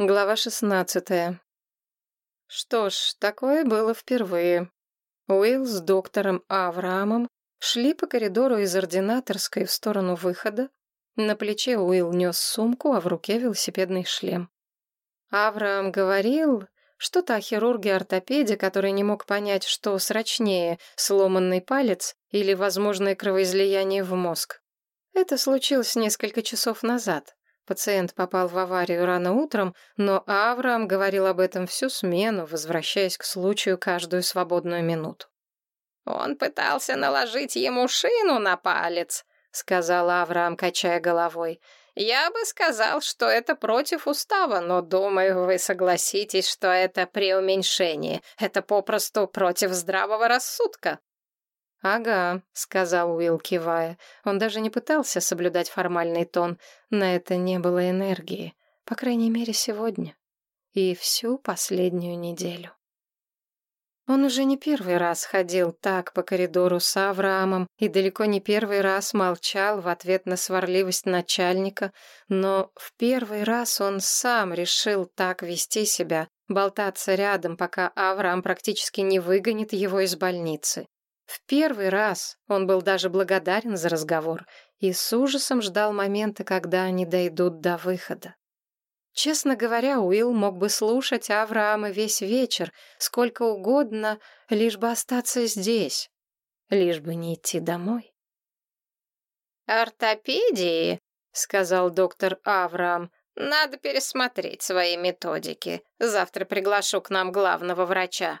Глава шестнадцатая. Что ж, такое было впервые. Уилл с доктором Авраамом шли по коридору из ординаторской в сторону выхода. На плече Уилл нес сумку, а в руке велосипедный шлем. Авраам говорил что-то о хирурге-ортопеде, который не мог понять, что срочнее, сломанный палец или возможное кровоизлияние в мозг. Это случилось несколько часов назад. Пациент попал в аварию рано утром, но Авраам говорил об этом всю смену, возвращаясь к случаю каждую свободную минуту. «Он пытался наложить ему шину на палец», — сказал Авраам, качая головой. «Я бы сказал, что это против устава, но, думаю, вы согласитесь, что это преуменьшение. Это попросту против здравого рассудка». «Ага», — сказал Уилл, кивая. Он даже не пытался соблюдать формальный тон. На это не было энергии. По крайней мере, сегодня. И всю последнюю неделю. Он уже не первый раз ходил так по коридору с Авраамом и далеко не первый раз молчал в ответ на сварливость начальника, но в первый раз он сам решил так вести себя, болтаться рядом, пока Авраам практически не выгонит его из больницы. В первый раз он был даже благодарен за разговор и с ужасом ждал момента, когда они дойдут до выхода. Честно говоря, Уилл мог бы слушать Авраама весь вечер, сколько угодно, лишь бы остаться здесь, лишь бы не идти домой. «Ортопедии», — сказал доктор Авраам, — «надо пересмотреть свои методики. Завтра приглашу к нам главного врача».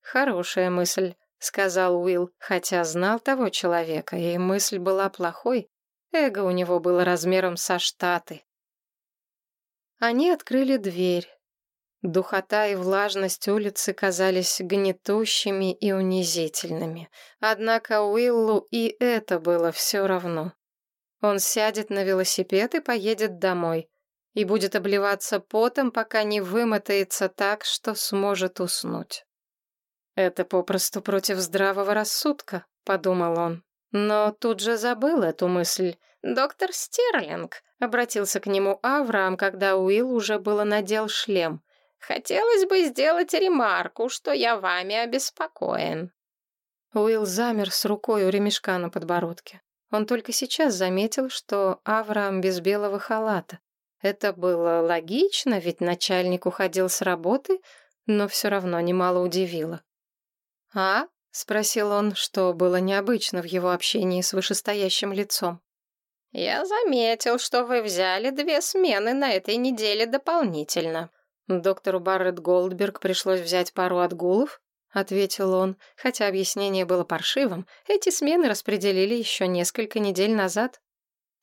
Хорошая мысль. — сказал Уилл, хотя знал того человека, и мысль была плохой. Эго у него было размером со Штаты. Они открыли дверь. Духота и влажность улицы казались гнетущими и унизительными. Однако Уиллу и это было все равно. Он сядет на велосипед и поедет домой. И будет обливаться потом, пока не вымотается так, что сможет уснуть. «Это попросту против здравого рассудка», — подумал он. Но тут же забыл эту мысль. «Доктор Стерлинг», — обратился к нему Авраам, когда Уилл уже было надел шлем. «Хотелось бы сделать ремарку, что я вами обеспокоен». Уилл замер с рукой у ремешка на подбородке. Он только сейчас заметил, что Авраам без белого халата. Это было логично, ведь начальник уходил с работы, но все равно немало удивило. «А?» — спросил он, что было необычно в его общении с вышестоящим лицом. «Я заметил, что вы взяли две смены на этой неделе дополнительно». «Доктору Барретт Голдберг пришлось взять пару отгулов?» — ответил он, хотя объяснение было паршивым. Эти смены распределили еще несколько недель назад.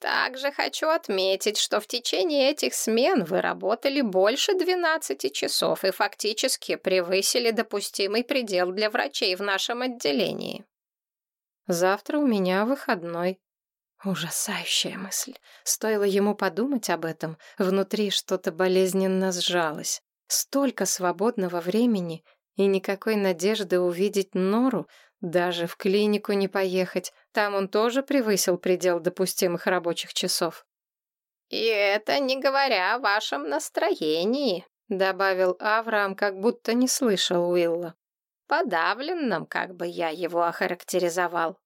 Также хочу отметить, что в течение этих смен вы работали больше 12 часов и фактически превысили допустимый предел для врачей в нашем отделении. Завтра у меня выходной. Ужасающая мысль. Стоило ему подумать об этом, внутри что-то болезненно сжалось. Столько свободного времени и никакой надежды увидеть Нору, даже в клинику не поехать, там он тоже превысил предел допустимых рабочих часов. «И это не говоря о вашем настроении», — добавил Авраам, как будто не слышал Уилла. «Подавленным, как бы я его охарактеризовал».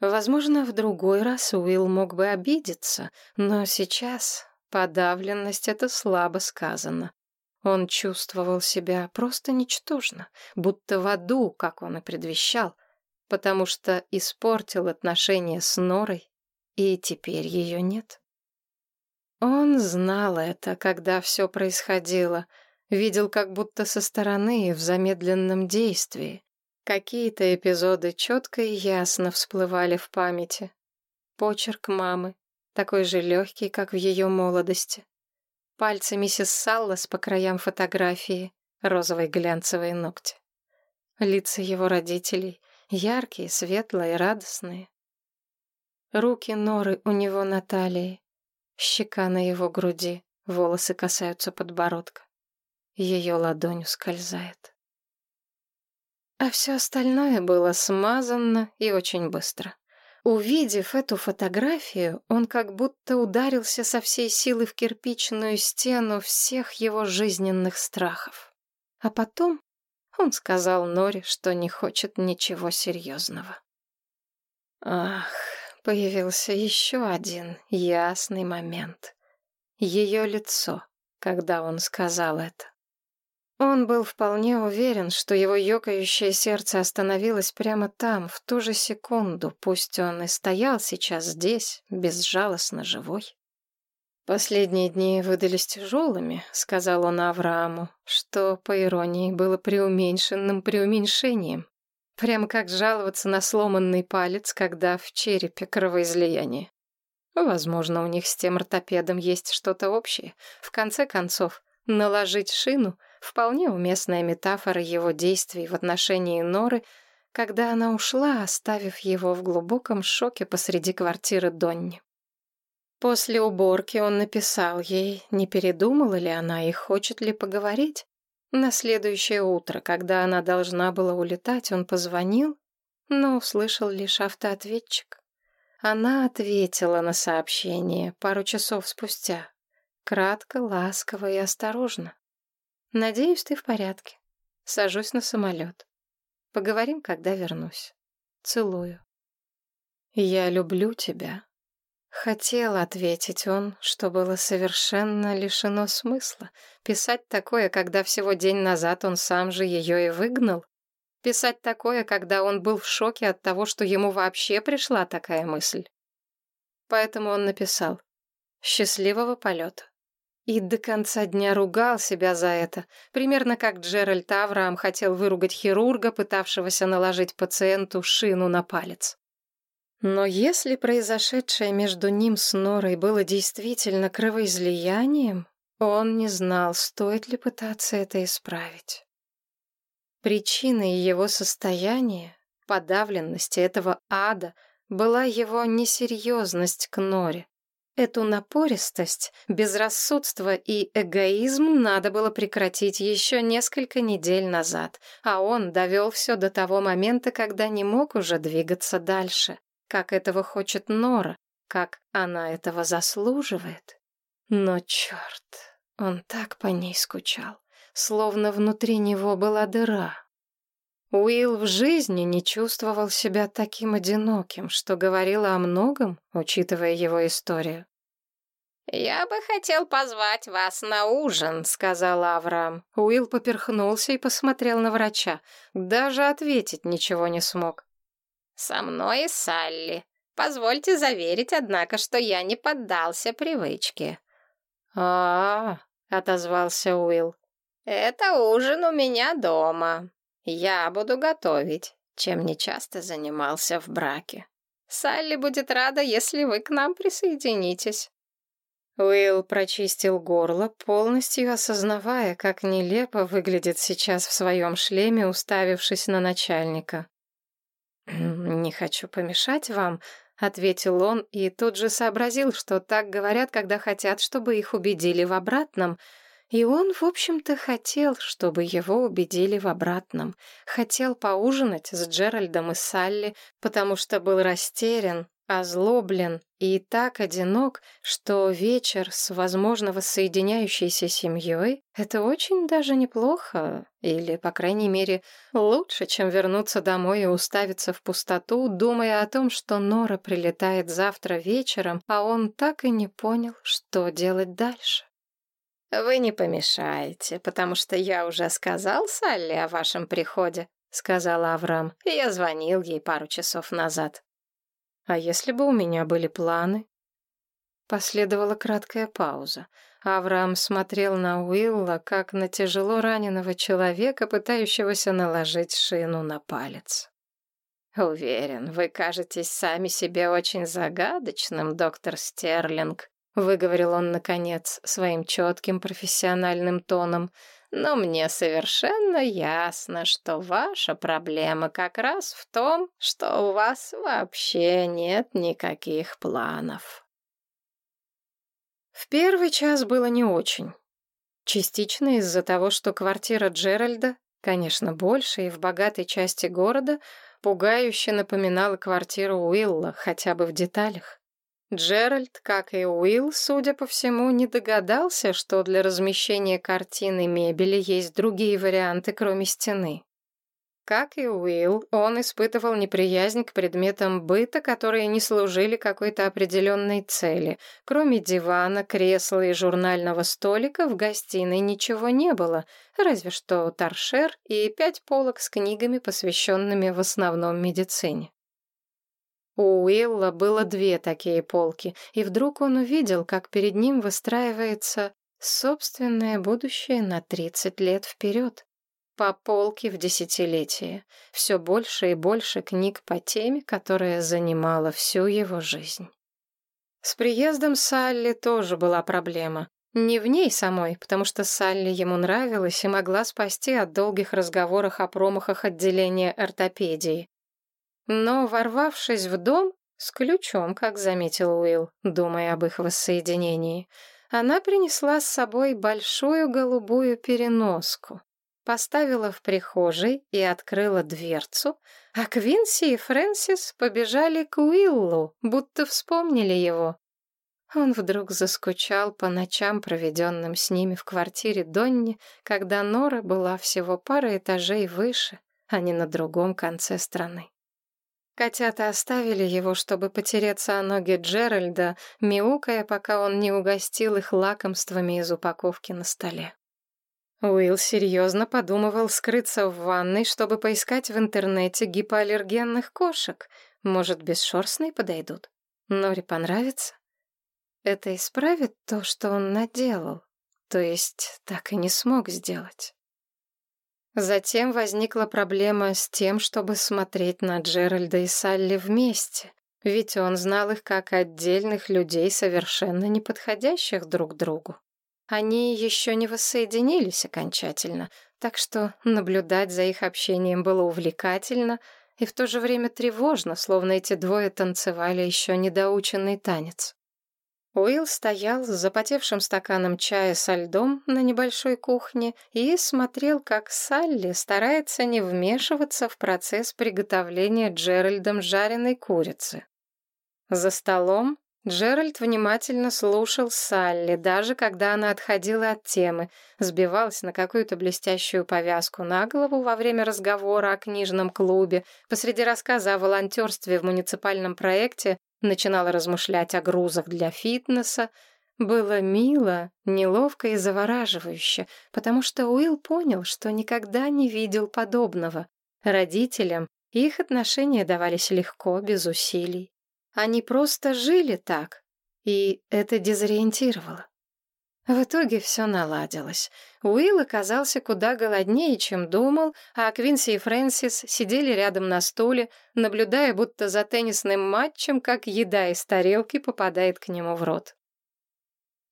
Возможно, в другой раз Уилл мог бы обидеться, но сейчас подавленность — это слабо сказано. Он чувствовал себя просто ничтожно, будто в аду, как он и предвещал, потому что испортил отношения с Норой, и теперь ее нет. Он знал это, когда все происходило, видел как будто со стороны в замедленном действии. Какие-то эпизоды четко и ясно всплывали в памяти. Почерк мамы, такой же легкий, как в ее молодости. Пальцы миссис Саллас по краям фотографии, розовые глянцевые ногти. Лица его родителей, яркие, светлые, радостные. Руки Норы у него на талии, щека на его груди, волосы касаются подбородка. Ее ладонь ускользает. А все остальное было смазано и очень быстро. Увидев эту фотографию, он как будто ударился со всей силы в кирпичную стену всех его жизненных страхов. А потом он сказал Норе, что не хочет ничего серьезного. Ах, появился еще один ясный момент. Ее лицо, когда он сказал это. Он был вполне уверен, что его ёкающее сердце остановилось прямо там, в ту же секунду, пусть он и стоял сейчас здесь, безжалостно живой. «Последние дни выдались тяжелыми», — сказал он Аврааму, что, по иронии, было преуменьшенным преуменьшением. Прямо как жаловаться на сломанный палец, когда в черепе кровоизлияние. Возможно, у них с тем ортопедом есть что-то общее. В конце концов, наложить шину — Вполне уместная метафора его действий в отношении Норы, когда она ушла, оставив его в глубоком шоке посреди квартиры Донни. После уборки он написал ей, не передумала ли она и хочет ли поговорить. На следующее утро, когда она должна была улетать, он позвонил, но услышал лишь автоответчик. Она ответила на сообщение пару часов спустя. Кратко, ласково и осторожно. Надеюсь, ты в порядке. Сажусь на самолет. Поговорим, когда вернусь. Целую. Я люблю тебя. Хотел ответить он, что было совершенно лишено смысла. Писать такое, когда всего день назад он сам же ее и выгнал. Писать такое, когда он был в шоке от того, что ему вообще пришла такая мысль. Поэтому он написал «Счастливого полета». И до конца дня ругал себя за это, примерно как Джеральд Авраам хотел выругать хирурга, пытавшегося наложить пациенту шину на палец. Но если произошедшее между ним с Норой было действительно кровоизлиянием, он не знал, стоит ли пытаться это исправить. Причиной его состояния, подавленности этого ада, была его несерьезность к Норе. Эту напористость, безрассудство и эгоизм надо было прекратить еще несколько недель назад, а он довел все до того момента, когда не мог уже двигаться дальше, как этого хочет Нора, как она этого заслуживает. Но черт, он так по ней скучал, словно внутри него была дыра. Уилл в жизни не чувствовал себя таким одиноким, что говорило о многом, учитывая его историю. «Я бы хотел позвать вас на ужин», — сказал Авраам. Уилл поперхнулся и посмотрел на врача. Даже ответить ничего не смог. «Со мной и Салли. Позвольте заверить, однако, что я не поддался привычке». «А-а-а», отозвался Уилл. «Это ужин у меня дома. Я буду готовить, чем не часто занимался в браке. Салли будет рада, если вы к нам присоединитесь». Уилл прочистил горло, полностью осознавая, как нелепо выглядит сейчас в своем шлеме, уставившись на начальника. «Не хочу помешать вам», — ответил он и тут же сообразил, что так говорят, когда хотят, чтобы их убедили в обратном. И он, в общем-то, хотел, чтобы его убедили в обратном. Хотел поужинать с Джеральдом и Салли, потому что был растерян, озлоблен и так одинок, что вечер с, возможно, воссоединяющейся семьей — это очень даже неплохо, или, по крайней мере, лучше, чем вернуться домой и уставиться в пустоту, думая о том, что Нора прилетает завтра вечером, а он так и не понял, что делать дальше. «Вы не помешаете, потому что я уже сказал Салли о вашем приходе», — сказал Авраам. «Я звонил ей пару часов назад». А если бы у меня были планы? Последовала краткая пауза. Авраам смотрел на Уилла, как на тяжело раненого человека, пытающегося наложить шину на палец. «Уверен, вы кажетесь сами себе очень загадочным, доктор Стерлинг», — выговорил он, наконец, своим четким профессиональным тоном — но мне совершенно ясно, что ваша проблема как раз в том, что у вас вообще нет никаких планов. В первый час было не очень. Частично из-за того, что квартира Джеральда, конечно, больше и в богатой части города, пугающе напоминала квартиру Уилла, хотя бы в деталях. Джеральд, как и Уилл, судя по всему, не догадался, что для размещения картин и мебели есть другие варианты, кроме стены. Как и Уилл, он испытывал неприязнь к предметам быта, которые не служили какой-то определенной цели. Кроме дивана, кресла и журнального столика в гостиной ничего не было, разве что торшер и пять полок с книгами, посвященными в основном медицине. У Уилла было две такие полки, и вдруг он увидел, как перед ним выстраивается собственное будущее на 30 лет вперед по полке в десятилетие. Все больше и больше книг по теме, которая занимала всю его жизнь. С приездом Салли тоже была проблема. Не в ней самой, потому что Салли ему нравилась и могла спасти от долгих разговоров о промахах отделения ортопедии. Но, ворвавшись в дом, с ключом, как заметил Уилл, думая об их воссоединении, она принесла с собой большую голубую переноску поставила в прихожей и открыла дверцу, а Квинси и Фрэнсис побежали к Уиллу, будто вспомнили его. Он вдруг заскучал по ночам, проведенным с ними в квартире Донни, когда Нора была всего пара этажей выше, а не на другом конце страны. Котята оставили его, чтобы потереться о ноги Джеральда, мяукая, пока он не угостил их лакомствами из упаковки на столе. Уилл серьезно подумывал скрыться в ванной, чтобы поискать в интернете гипоаллергенных кошек. Может, бесшерстные подойдут? Нори понравится? Это исправит то, что он наделал, то есть так и не смог сделать. Затем возникла проблема с тем, чтобы смотреть на Джеральда и Салли вместе, ведь он знал их как отдельных людей, совершенно не подходящих друг другу. Они еще не воссоединились окончательно, так что наблюдать за их общением было увлекательно и в то же время тревожно, словно эти двое танцевали еще недоученный танец. Уилл стоял с запотевшим стаканом чая со льдом на небольшой кухне и смотрел, как Салли старается не вмешиваться в процесс приготовления Джеральдом жареной курицы. За столом Джеральд внимательно слушал Салли, даже когда она отходила от темы, сбивалась на какую-то блестящую повязку на голову во время разговора о книжном клубе, посреди рассказа о волонтерстве в муниципальном проекте начинала размышлять о грузах для фитнеса. Было мило, неловко и завораживающе, потому что Уилл понял, что никогда не видел подобного. Родителям их отношения давались легко, без усилий. Они просто жили так, и это дезориентировало. В итоге все наладилось. Уилл оказался куда голоднее, чем думал, а Квинси и Фрэнсис сидели рядом на стуле, наблюдая будто за теннисным матчем, как еда из тарелки попадает к нему в рот.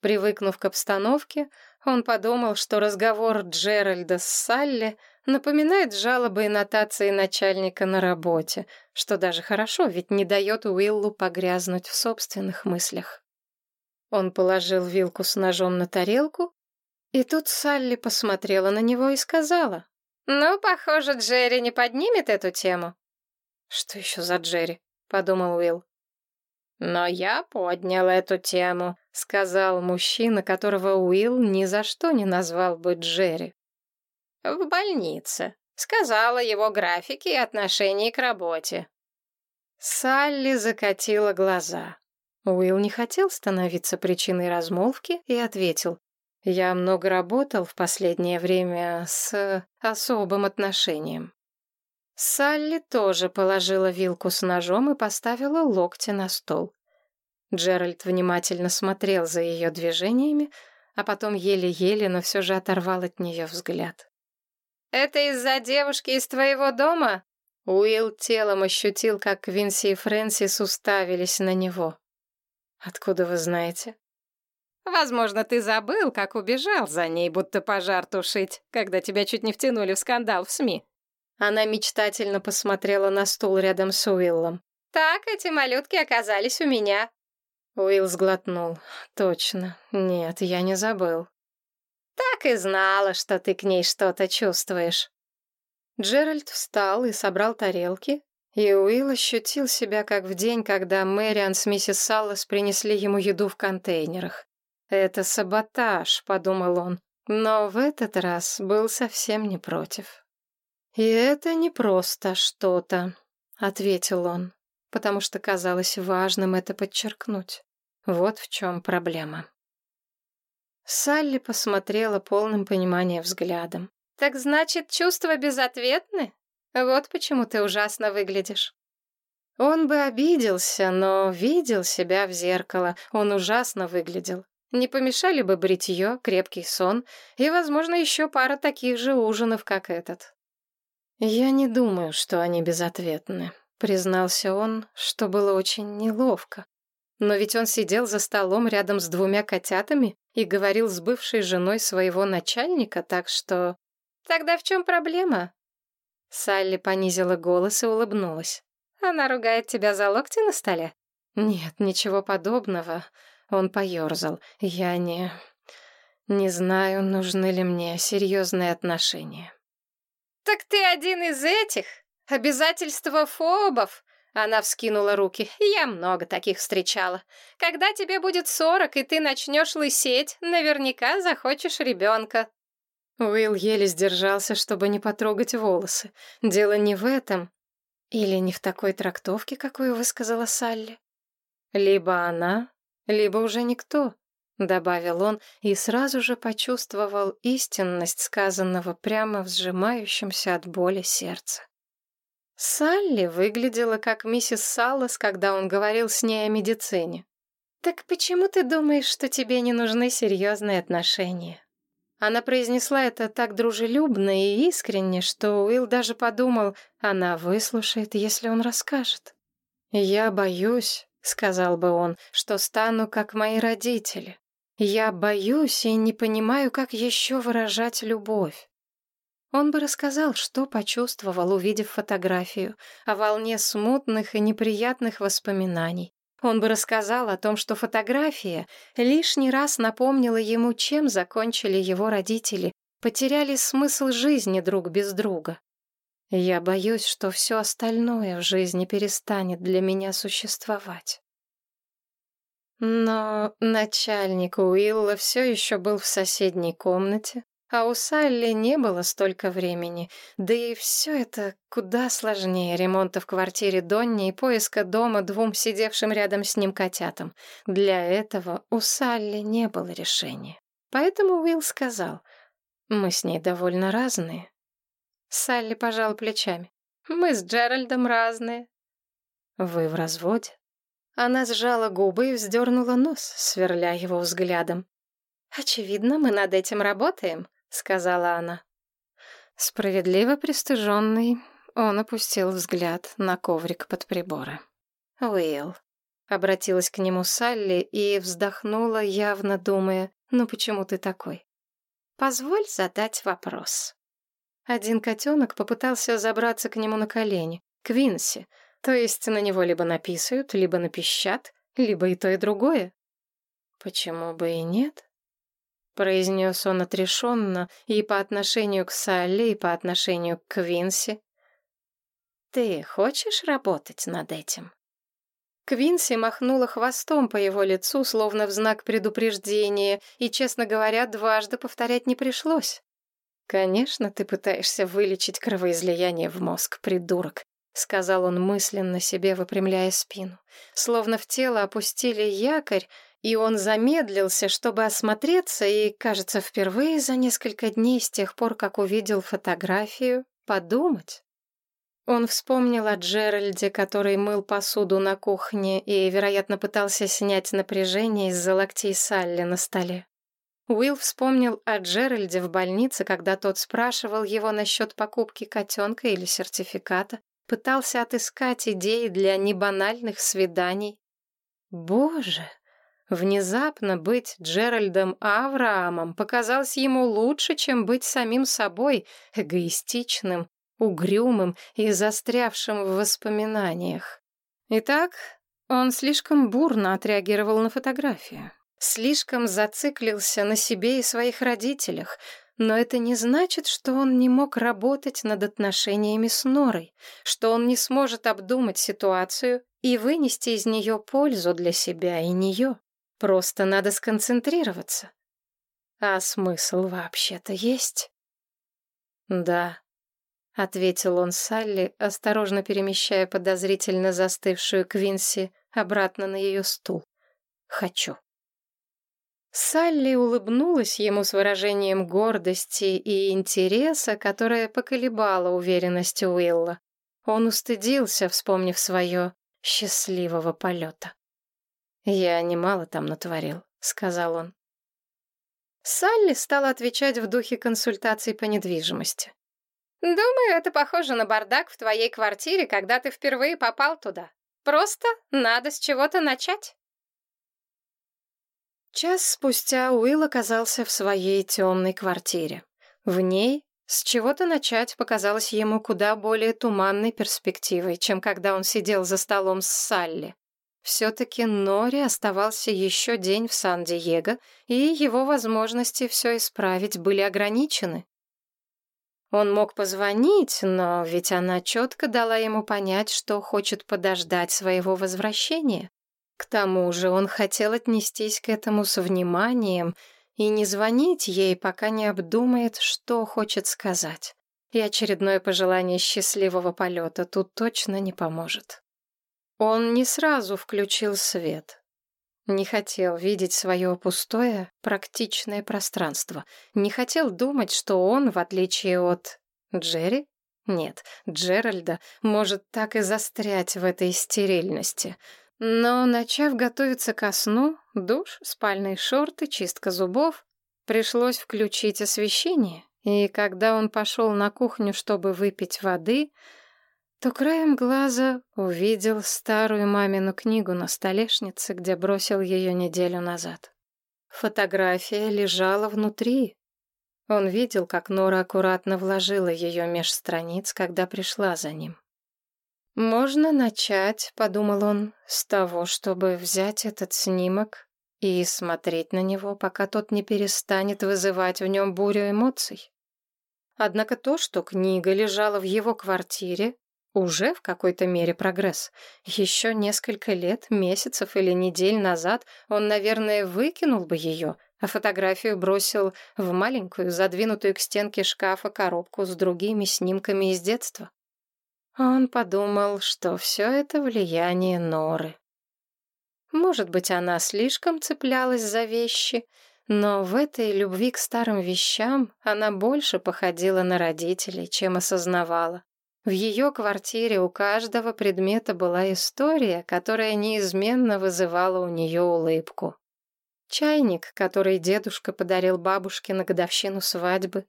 Привыкнув к обстановке, он подумал, что разговор Джеральда с Салли напоминает жалобы и нотации начальника на работе, что даже хорошо, ведь не дает Уиллу погрязнуть в собственных мыслях. Он положил вилку с ножом на тарелку, и тут Салли посмотрела на него и сказала, «Ну, похоже, Джерри не поднимет эту тему». «Что еще за Джерри?» — подумал Уилл. «Но я поднял эту тему», — сказал мужчина, которого Уилл ни за что не назвал бы Джерри. «В больнице», — сказала его графики и отношении к работе. Салли закатила глаза. Уилл не хотел становиться причиной размолвки и ответил. «Я много работал в последнее время с особым отношением». Салли тоже положила вилку с ножом и поставила локти на стол. Джеральд внимательно смотрел за ее движениями, а потом еле-еле, но все же оторвал от нее взгляд. «Это из-за девушки из твоего дома?» Уилл телом ощутил, как Винси и Фрэнсис уставились на него. «Откуда вы знаете?» «Возможно, ты забыл, как убежал за ней, будто пожар тушить, когда тебя чуть не втянули в скандал в СМИ. Она мечтательно посмотрела на стул рядом с Уиллом. «Так эти малютки оказались у меня». Уилл сглотнул. «Точно. Нет, я не забыл». «Так и знала, что ты к ней что-то чувствуешь». Джеральд встал и собрал тарелки, И Уилл ощутил себя как в день, когда Мэриан с миссис Саллас принесли ему еду в контейнерах. «Это саботаж», — подумал он, но в этот раз был совсем не против. «И это не просто что-то», — ответил он, потому что казалось важным это подчеркнуть. Вот в чем проблема. Салли посмотрела полным пониманием взглядом. «Так значит, чувства безответны? Вот почему ты ужасно выглядишь». Он бы обиделся, но видел себя в зеркало. Он ужасно выглядел. Не помешали бы бритье, крепкий сон и, возможно, еще пара таких же ужинов, как этот. «Я не думаю, что они безответны», — признался он, что было очень неловко. Но ведь он сидел за столом рядом с двумя котятами и говорил с бывшей женой своего начальника, так что... Тогда в чем проблема? Салли понизила голос и улыбнулась. Она ругает тебя за локти на столе? Нет, ничего подобного. Он поерзал. Я не... Не знаю, нужны ли мне серьезные отношения. «Так ты один из этих? Обязательства фобов?» Она вскинула руки. «Я много таких встречала. Когда тебе будет сорок, и ты начнешь лысеть, наверняка захочешь ребенка». Уилл еле сдержался, чтобы не потрогать волосы. Дело не в этом. Или не в такой трактовке, какую высказала Салли. Либо она, либо уже никто, добавил он и сразу же почувствовал истинность сказанного прямо в сжимающемся от боли сердце. Салли выглядела как миссис Саллас, когда он говорил с ней о медицине. «Так почему ты думаешь, что тебе не нужны серьезные отношения?» Она произнесла это так дружелюбно и искренне, что Уилл даже подумал, она выслушает, если он расскажет. «Я боюсь», — сказал бы он, — «что стану как мои родители. Я боюсь и не понимаю, как еще выражать любовь. Он бы рассказал, что почувствовал, увидев фотографию, о волне смутных и неприятных воспоминаний. Он бы рассказал о том, что фотография лишний раз напомнила ему, чем закончили его родители, потеряли смысл жизни друг без друга. Я боюсь, что все остальное в жизни перестанет для меня существовать. Но начальник Уилла все еще был в соседней комнате, а у Салли не было столько времени, да и все это куда сложнее ремонта в квартире Донни и поиска дома двум сидевшим рядом с ним котятам. Для этого у Салли не было решения. Поэтому Уилл сказал, «Мы с ней довольно разные». Салли пожал плечами. «Мы с Джеральдом разные». «Вы в разводе?» Она сжала губы и вздернула нос, сверля его взглядом. «Очевидно, мы над этим работаем», — сказала она. Справедливо пристыженный, он опустил взгляд на коврик под приборы. «Уилл», — обратилась к нему Салли и вздохнула, явно думая, «Ну почему ты такой?» «Позволь задать вопрос». Один котенок попытался забраться к нему на колени, Квинси, то есть на него либо написают, либо напищат, либо и то, и другое. Почему бы и нет? Произнес он отрешенно и по отношению к Салли, и по отношению к Квинси. «Ты хочешь работать над этим?» Квинси махнула хвостом по его лицу, словно в знак предупреждения, и, честно говоря, дважды повторять не пришлось. «Конечно, ты пытаешься вылечить кровоизлияние в мозг, придурок», — сказал он мысленно себе, выпрямляя спину. Словно в тело опустили якорь, и он замедлился, чтобы осмотреться, и, кажется, впервые за несколько дней с тех пор, как увидел фотографию, подумать. Он вспомнил о Джеральде, который мыл посуду на кухне и, вероятно, пытался снять напряжение из-за локтей Салли на столе. Уилл вспомнил о Джеральде в больнице, когда тот спрашивал его насчет покупки котенка или сертификата, пытался отыскать идеи для небанальных свиданий. Боже! Внезапно быть Джеральдом Авраамом показалось ему лучше, чем быть самим собой, эгоистичным, угрюмым и застрявшим в воспоминаниях. Итак, он слишком бурно отреагировал на фотографию. Слишком зациклился на себе и своих родителях. Но это не значит, что он не мог работать над отношениями с Норой, что он не сможет обдумать ситуацию и вынести из нее пользу для себя и нее. Просто надо сконцентрироваться. А смысл вообще-то есть? Да, — ответил он Салли, осторожно перемещая подозрительно застывшую Квинси обратно на ее стул. «Хочу». Салли улыбнулась ему с выражением гордости и интереса, которое поколебало уверенность Уилла. Он устыдился, вспомнив свое счастливого полета. «Я немало там натворил», — сказал он. Салли стала отвечать в духе консультаций по недвижимости. «Думаю, это похоже на бардак в твоей квартире, когда ты впервые попал туда. Просто надо с чего-то начать». Час спустя Уилл оказался в своей темной квартире. В ней с чего-то начать показалось ему куда более туманной перспективой, чем когда он сидел за столом с Салли. Все-таки Нори оставался еще день в Сан-Диего, и его возможности все исправить были ограничены. Он мог позвонить, но ведь она четко дала ему понять, что хочет подождать своего возвращения. К тому же он хотел отнестись к этому с вниманием и не звонить ей, пока не обдумает, что хочет сказать. И очередное пожелание счастливого полета тут точно не поможет. Он не сразу включил свет. Не хотел видеть свое пустое, практичное пространство. Не хотел думать, что он, в отличие от Джерри, нет, Джеральда, может так и застрять в этой стерильности — но, начав готовиться ко сну, душ, спальные шорты, чистка зубов, пришлось включить освещение, и когда он пошел на кухню, чтобы выпить воды, то краем глаза увидел старую мамину книгу на столешнице, где бросил ее неделю назад. Фотография лежала внутри. Он видел, как Нора аккуратно вложила ее меж страниц, когда пришла за ним. «Можно начать», — подумал он, — «с того, чтобы взять этот снимок и смотреть на него, пока тот не перестанет вызывать в нем бурю эмоций». Однако то, что книга лежала в его квартире, уже в какой-то мере прогресс. Еще несколько лет, месяцев или недель назад он, наверное, выкинул бы ее, а фотографию бросил в маленькую, задвинутую к стенке шкафа коробку с другими снимками из детства. Он подумал, что все это влияние Норы. Может быть, она слишком цеплялась за вещи, но в этой любви к старым вещам она больше походила на родителей, чем осознавала. В ее квартире у каждого предмета была история, которая неизменно вызывала у нее улыбку. Чайник, который дедушка подарил бабушке на годовщину свадьбы.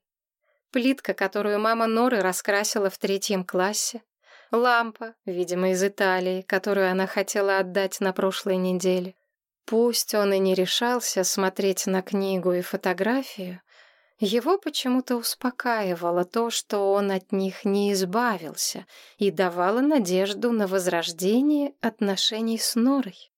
Плитка, которую мама Норы раскрасила в третьем классе. Лампа, видимо, из Италии, которую она хотела отдать на прошлой неделе. Пусть он и не решался смотреть на книгу и фотографию, его почему-то успокаивало то, что он от них не избавился, и давало надежду на возрождение отношений с Норой.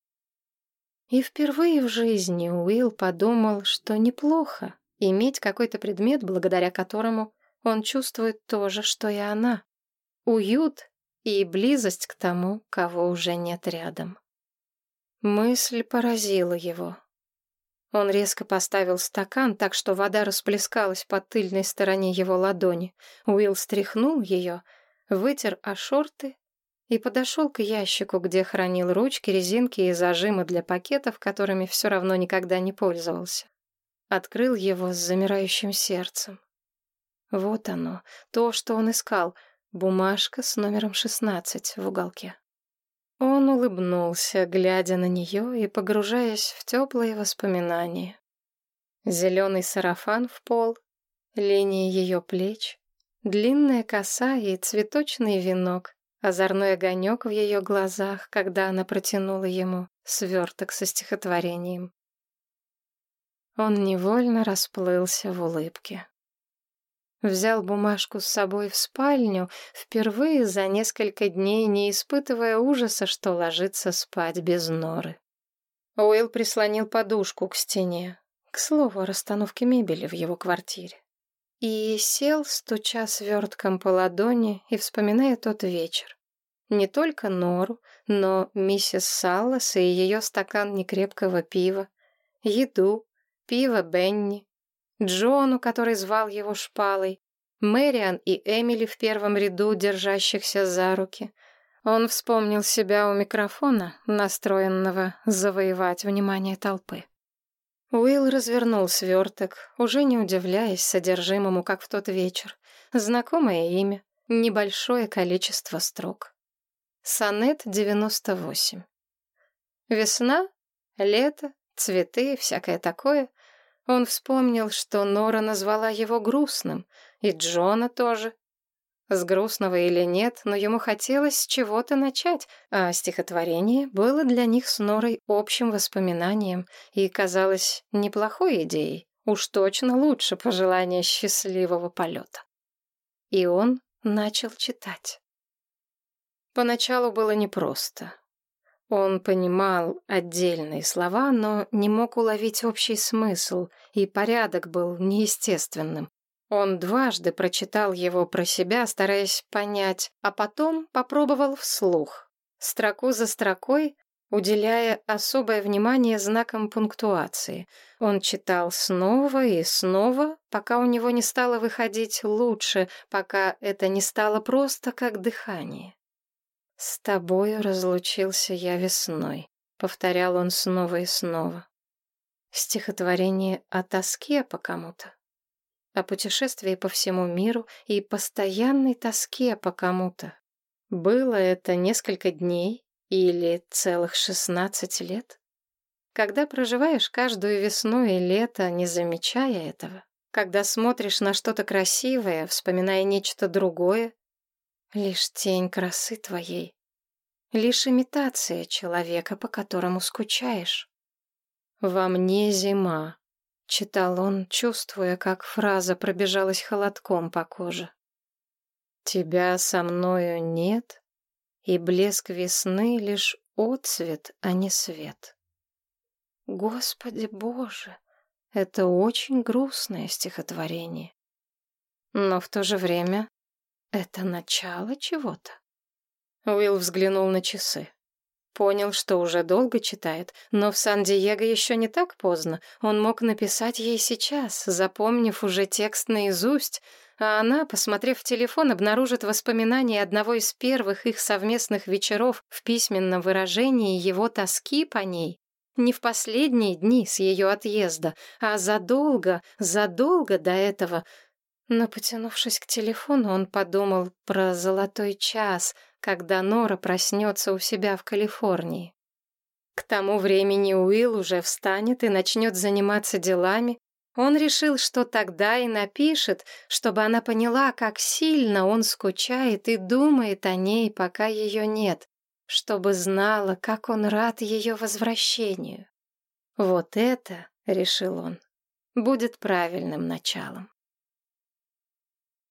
И впервые в жизни Уилл подумал, что неплохо иметь какой-то предмет, благодаря которому он чувствует то же, что и она. Уют и близость к тому, кого уже нет рядом. Мысль поразила его. Он резко поставил стакан так, что вода расплескалась по тыльной стороне его ладони. Уилл стряхнул ее, вытер о шорты и подошел к ящику, где хранил ручки, резинки и зажимы для пакетов, которыми все равно никогда не пользовался. Открыл его с замирающим сердцем. Вот оно, то, что он искал — Бумажка с номером 16 в уголке. Он улыбнулся, глядя на нее и погружаясь в теплые воспоминания. Зеленый сарафан в пол, линии ее плеч, длинная коса и цветочный венок, озорной огонек в ее глазах, когда она протянула ему сверток со стихотворением. Он невольно расплылся в улыбке. Взял бумажку с собой в спальню, впервые за несколько дней не испытывая ужаса, что ложится спать без норы. Уилл прислонил подушку к стене. К слову о расстановке мебели в его квартире. и сел, стуча свертком по ладони и вспоминая тот вечер. Не только Нору, но миссис Саллас и ее стакан некрепкого пива, еду, пиво Бенни, Джону, который звал его шпалой, Мэриан и Эмили в первом ряду, держащихся за руки. Он вспомнил себя у микрофона, настроенного завоевать внимание толпы. Уилл развернул сверток, уже не удивляясь содержимому, как в тот вечер. Знакомое имя, небольшое количество строк. Сонет 98. Весна, лето, цветы, всякое такое. Он вспомнил, что Нора назвала его грустным, и Джона тоже. С грустного или нет, но ему хотелось с чего-то начать, а стихотворение было для них с Норой общим воспоминанием и казалось неплохой идеей, уж точно лучше пожелания счастливого полета. И он начал читать. Поначалу было непросто. Он понимал отдельные слова, но не мог уловить общий смысл, и порядок был неестественным. Он дважды прочитал его про себя, стараясь понять, а потом попробовал вслух, строку за строкой, уделяя особое внимание знакам пунктуации. Он читал снова и снова, пока у него не стало выходить лучше, пока это не стало просто как дыхание. «С тобою разлучился я весной», — повторял он снова и снова. Стихотворение о тоске по кому-то о путешествии по всему миру и постоянной тоске по кому-то. Было это несколько дней или целых шестнадцать лет? Когда проживаешь каждую весну и лето, не замечая этого, когда смотришь на что-то красивое, вспоминая нечто другое, лишь тень красы твоей, лишь имитация человека, по которому скучаешь. Во мне зима, Читал он, чувствуя, как фраза пробежалась холодком по коже. «Тебя со мною нет, и блеск весны лишь отцвет, а не свет». Господи Боже, это очень грустное стихотворение. Но в то же время это начало чего-то. Уилл взглянул на часы. Понял, что уже долго читает, но в Сан-Диего еще не так поздно. Он мог написать ей сейчас, запомнив уже текст наизусть, а она, посмотрев в телефон, обнаружит воспоминания одного из первых их совместных вечеров в письменном выражении его тоски по ней. Не в последние дни с ее отъезда, а задолго, задолго до этого. Но, потянувшись к телефону, он подумал про золотой час — когда Нора проснется у себя в Калифорнии. К тому времени Уилл уже встанет и начнет заниматься делами. Он решил, что тогда и напишет, чтобы она поняла, как сильно он скучает и думает о ней, пока ее нет, чтобы знала, как он рад ее возвращению. Вот это, решил он, будет правильным началом.